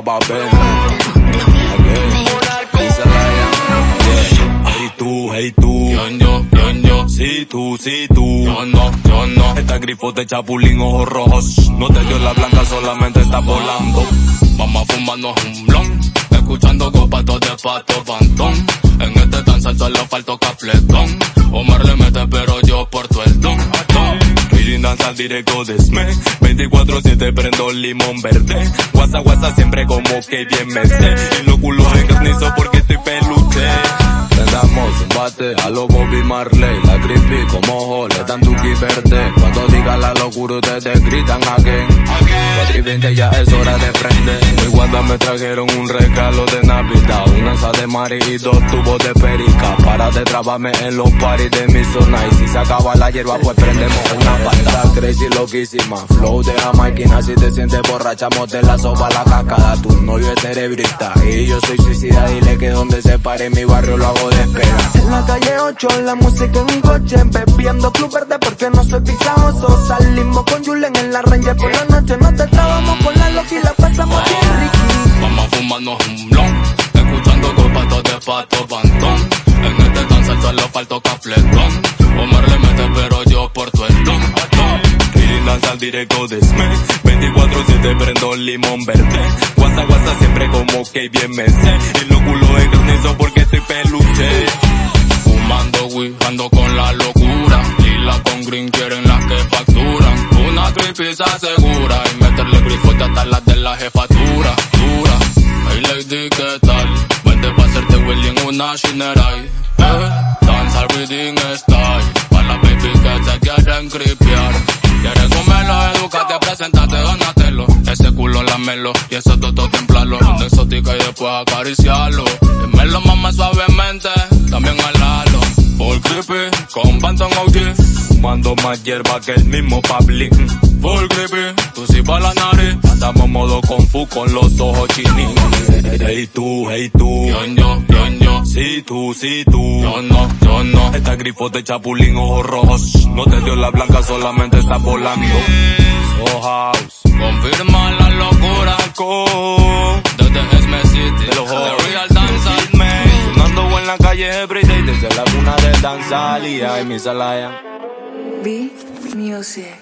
pa' ver. Hey tú, hey tú. Yo, yo, yo, yo. Sí, tú, sí, tú. Yo no, yo no. Esta grifo de chapulín, ojos rojos. No te dio la blanca, solamente está volando. Vamos a fumarnos un blon. Escuchando copatos de pato pantón. En este danza solo falta cafletón. Omar le Directo de SME 24-7 prendo limón verde. Guasa guasa siempre como que bien me sé. Y los culos encarnizo porque estoy peluche. Prendamos un bate a lo Bobby Marley. La creepy como ojo le dan tu verde. Cuando diga la locura ustedes gritan again. 4 20 ya es hora de prender. Muy guarda me trajeron un regalo de Navidad Una asa de mari y dos tubos de perica. Para de trabarme en los paris de mi zona Y si se acaba la hierba pues prendemos una pata Crazy loquísima, flow de jamaiquina Si te sientes borracha, mote la sopa la cacada Tu novio es cerebrista y yo soy suicida Dile que donde se pare mi barrio lo hago de espera. En la calle 8, la música en un coche Bebiendo club verde porque no soy pisajoso. Salimos con Julen en la ranger por la noche No te trabamos con la loca y la pasamos bien ricky Vamos a un blon. Escuchando copatos de pato pantón. En este danza solo falta cafletón. Omar le mete, pero yo porto el don. Feeling danza directo de SME 24-7 prendo limón verde Guasa guasa siempre como que bien me sé Y los culos encarnizo porque estoy peluche Fumando weed, ando con la asegura. Y meterle grifote hasta las de la jefatura. Dura. Hey lady, ¿qué tal? Vente pa' hacerte Willy en una Shinerai. Eh, danza reading style. Pa' la baby que se quieren creepear. Quieres comerlo, educate, presentate, donatelo. Ese culo lamelo y ese toto templalo. Una exótica y después acariciarlo. Dímelo mamá Fumando más hierba que el mismo Pablín Full creepy, tú sí pa' la nariz. Andamos modo kung fu con los ojos chinín Hey tú, hey tú Yo, yo, yo, yo. Sí tú, sí tú Yo no, yo no. Esta grifo de chapulín, ojos rojos No te dio la blanca, solamente está volando So house Confirma la locura. Co Desde Esme City. De los. Real Danza. Sonando en la calle everyday Desde la cuna de danza y mi salaya Be Music.